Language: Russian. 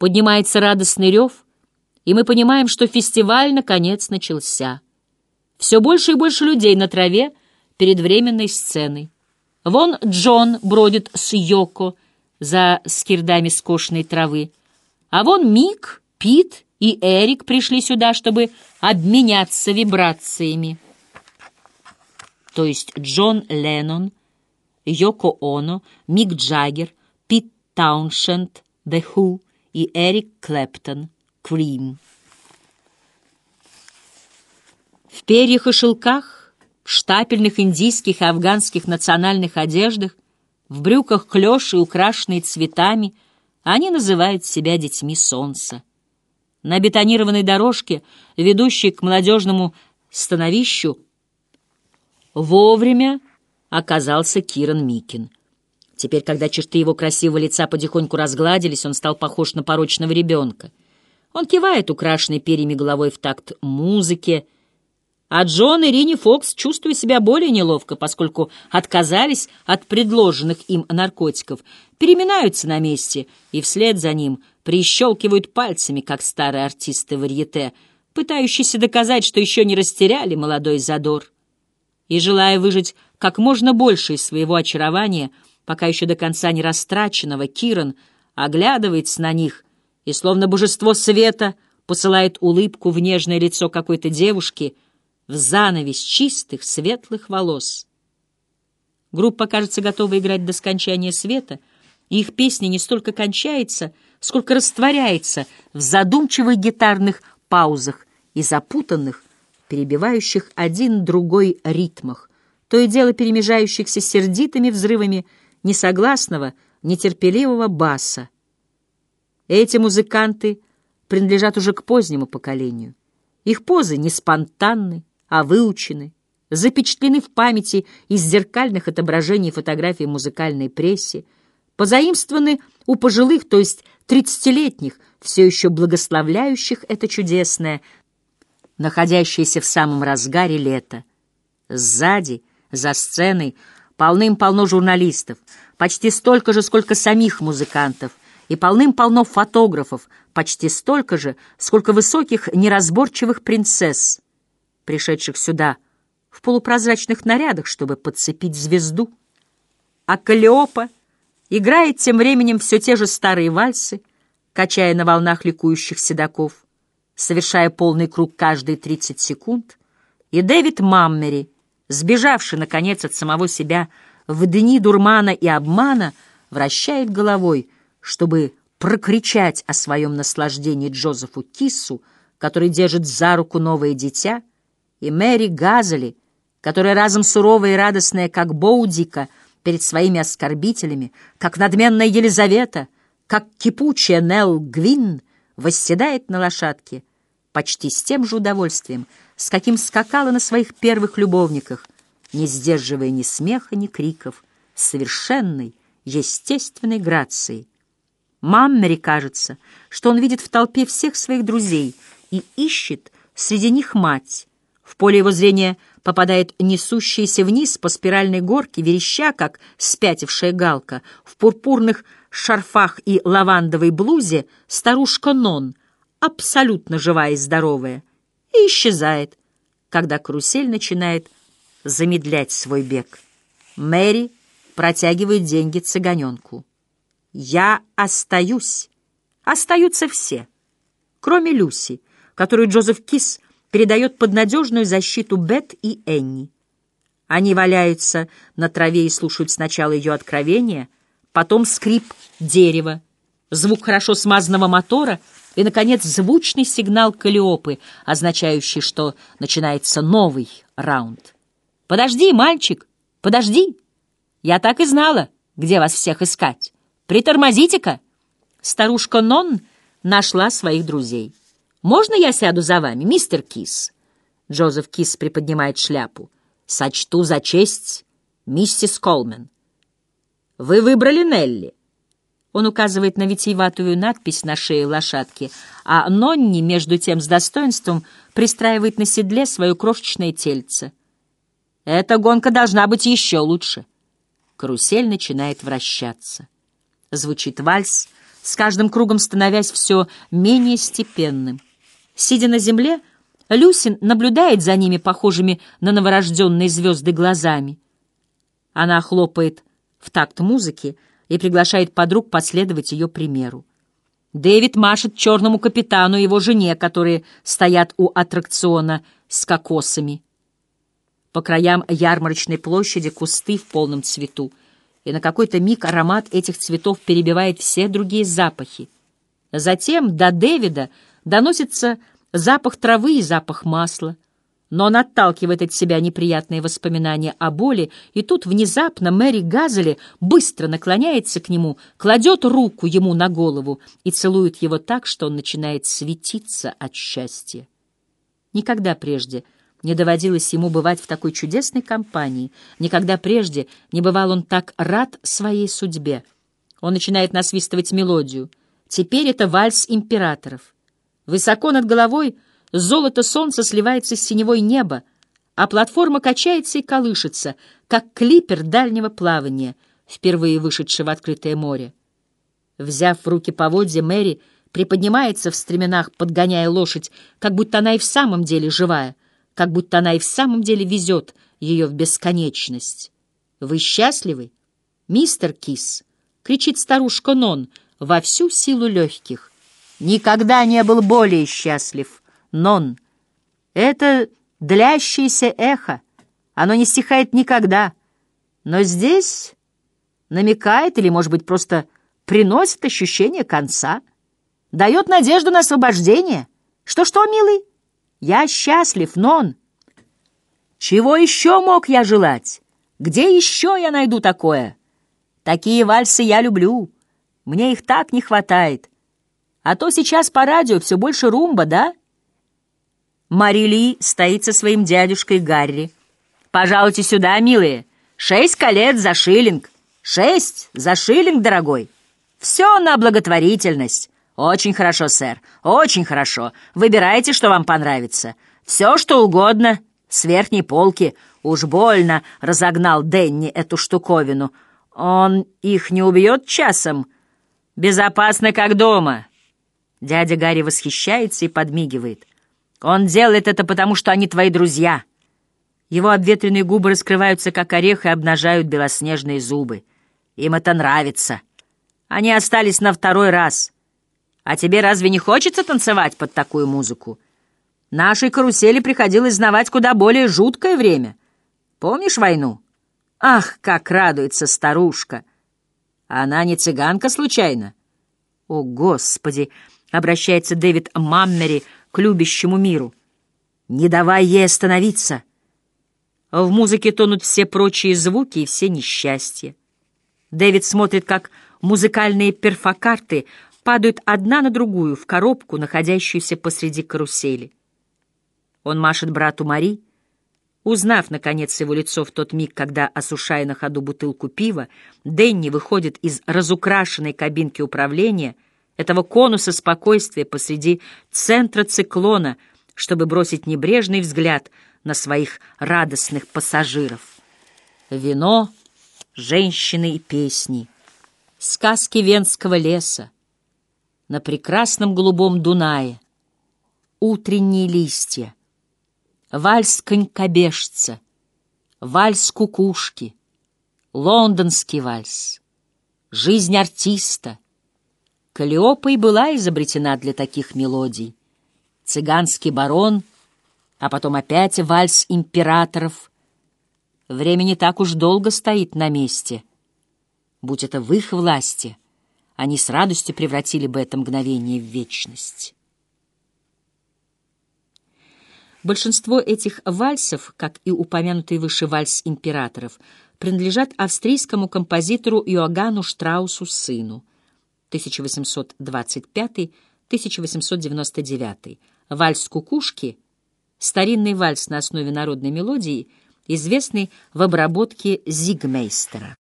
Поднимается радостный рев, и мы понимаем, что фестиваль наконец начался. Все больше и больше людей на траве перед временной сценой. Вон Джон бродит с Йоко за скирдами скошенной травы, а вон Мик, Пит и Эрик пришли сюда, чтобы обменяться вибрациями. То есть Джон Леннон, Йоко Оно, Мик Джаггер, Пит Тауншенд, The Who и Эрик Клэптон, Cream. В перьях и шелках, в штапельных индийских и афганских национальных одеждах, в брюках клёши, украшенные цветами, они называют себя детьми солнца. На бетонированной дорожке, ведущей к молодежному становищу, вовремя оказался Киран Микин. Теперь, когда черты его красивого лица потихоньку разгладились, он стал похож на порочного ребенка. Он кивает украшенной перьями головой в такт музыке, а Джон и Рини Фокс чувствуют себя более неловко, поскольку отказались от предложенных им наркотиков, переминаются на месте и вслед за ним прищелкивают пальцами, как старые артисты варьете, пытающиеся доказать, что еще не растеряли молодой задор. И, желая выжить как можно больше из своего очарования, пока еще до конца не растраченного, Киран оглядывается на них и, словно божество света, посылает улыбку в нежное лицо какой-то девушки — в занавес чистых, светлых волос. Группа, кажется, готова играть до скончания света, и их песня не столько кончается, сколько растворяется в задумчивых гитарных паузах и запутанных, перебивающих один другой ритмах, то и дело перемежающихся сердитыми взрывами несогласного, нетерпеливого баса. Эти музыканты принадлежат уже к позднему поколению. Их позы не спонтанны, а выучены, запечатлены в памяти из зеркальных отображений фотографий музыкальной прессе, позаимствованы у пожилых, то есть тридцатилетних, все еще благословляющих это чудесное, находящееся в самом разгаре лета. Сзади, за сценой, полным-полно журналистов, почти столько же, сколько самих музыкантов, и полным-полно фотографов, почти столько же, сколько высоких неразборчивых принцесс — пришедших сюда в полупрозрачных нарядах, чтобы подцепить звезду. А Калиопа играет тем временем все те же старые вальсы, качая на волнах ликующих седаков, совершая полный круг каждые 30 секунд, и Дэвид Маммери, сбежавший, наконец, от самого себя в дни дурмана и обмана, вращает головой, чтобы прокричать о своем наслаждении Джозефу Киссу, который держит за руку новое дитя — и Мэри Газели, которая разом суровая и радостная, как Боудика, перед своими оскорбителями, как надменная Елизавета, как кипучая Нелл Гвин, восседает на лошадке почти с тем же удовольствием, с каким скакала на своих первых любовниках, не сдерживая ни смеха, ни криков, совершенной, естественной грацией. Маммери кажется, что он видит в толпе всех своих друзей и ищет среди них мать, в поле его зрения попадает несущаяся вниз по спиральной горке, вереща, как спятившая галка, в пурпурных шарфах и лавандовой блузе старушка Нон, абсолютно живая и здоровая, и исчезает, когда карусель начинает замедлять свой бег. Мэри протягивает деньги цыганенку. «Я остаюсь». Остаются все, кроме Люси, которую Джозеф Кис передает под надежную защиту Бет и Энни. Они валяются на траве и слушают сначала ее откровения, потом скрип дерева, звук хорошо смазанного мотора и, наконец, звучный сигнал Калиопы, означающий, что начинается новый раунд. «Подожди, мальчик, подожди! Я так и знала, где вас всех искать. Притормозите-ка!» Старушка Нон нашла своих друзей. «Можно я сяду за вами, мистер Кис?» Джозеф Кис приподнимает шляпу. «Сочту за честь, миссис Колмен». «Вы выбрали Нелли». Он указывает на витиеватую надпись на шее лошадки, а Нонни, между тем, с достоинством пристраивает на седле свое крошечное тельце. «Эта гонка должна быть еще лучше». Карусель начинает вращаться. Звучит вальс — с каждым кругом становясь все менее степенным. Сидя на земле, Люсин наблюдает за ними, похожими на новорожденные звезды, глазами. Она хлопает в такт музыки и приглашает подруг последовать ее примеру. Дэвид машет черному капитану и его жене, которые стоят у аттракциона с кокосами. По краям ярмарочной площади кусты в полном цвету, и на какой-то миг аромат этих цветов перебивает все другие запахи. Затем до Дэвида доносится запах травы и запах масла но он отталкивает от себя неприятные воспоминания о боли, и тут внезапно Мэри Газели быстро наклоняется к нему, кладет руку ему на голову и целует его так, что он начинает светиться от счастья. Никогда прежде не доводилось ему бывать в такой чудесной компании, никогда прежде не бывал он так рад своей судьбе. Он начинает насвистывать мелодию. Теперь это вальс императоров. Высоко над головой — Золото солнца сливается с синевой неба, а платформа качается и колышется, как клипер дальнего плавания, впервые вышедший в открытое море. Взяв в руки поводья, Мэри приподнимается в стременах, подгоняя лошадь, как будто она и в самом деле живая, как будто она и в самом деле везет ее в бесконечность. «Вы счастливы?» «Мистер Кис!» — кричит старушка Нон во всю силу легких. «Никогда не был более счастлив!» Нон. Это длящееся эхо, оно не стихает никогда. Но здесь намекает или, может быть, просто приносит ощущение конца, дает надежду на освобождение. Что-что, милый? Я счастлив, нон. Чего еще мог я желать? Где еще я найду такое? Такие вальсы я люблю. Мне их так не хватает. А то сейчас по радио все больше румба, да? Марили стоит со своим дядюшкой Гарри. «Пожалуйте сюда, милые. Шесть колец за шиллинг. Шесть за шиллинг, дорогой. Все на благотворительность. Очень хорошо, сэр. Очень хорошо. Выбирайте, что вам понравится. Все, что угодно. С верхней полки. Уж больно разогнал Денни эту штуковину. Он их не убьет часом. Безопасно, как дома». Дядя Гарри восхищается и подмигивает. Он делает это потому, что они твои друзья. Его обветренные губы раскрываются, как орех, и обнажают белоснежные зубы. Им это нравится. Они остались на второй раз. А тебе разве не хочется танцевать под такую музыку? Нашей карусели приходилось знавать куда более жуткое время. Помнишь войну? Ах, как радуется старушка! Она не цыганка, случайно? О, Господи! — обращается Дэвид Маммери — к любящему миру. Не давай ей остановиться. В музыке тонут все прочие звуки и все несчастья. Дэвид смотрит, как музыкальные перфокарты падают одна на другую в коробку, находящуюся посреди карусели. Он машет брату Мари. Узнав, наконец, его лицо в тот миг, когда, осушая на ходу бутылку пива, Дэнни выходит из разукрашенной кабинки управления — этого конуса спокойствия посреди центра циклона, чтобы бросить небрежный взгляд на своих радостных пассажиров. Вино, женщины и песни, сказки венского леса, на прекрасном голубом Дунае, утренние листья, вальс конькобежца, вальс кукушки, лондонский вальс, жизнь артиста — Калиопа была изобретена для таких мелодий. Цыганский барон, а потом опять вальс императоров. Время не так уж долго стоит на месте. Будь это в их власти, они с радостью превратили бы это мгновение в вечность. Большинство этих вальсов, как и упомянутый выше вальс императоров, принадлежат австрийскому композитору Иоганну Штраусу сыну. 1825-1899. Вальс кукушки — старинный вальс на основе народной мелодии, известный в обработке Зигмейстера.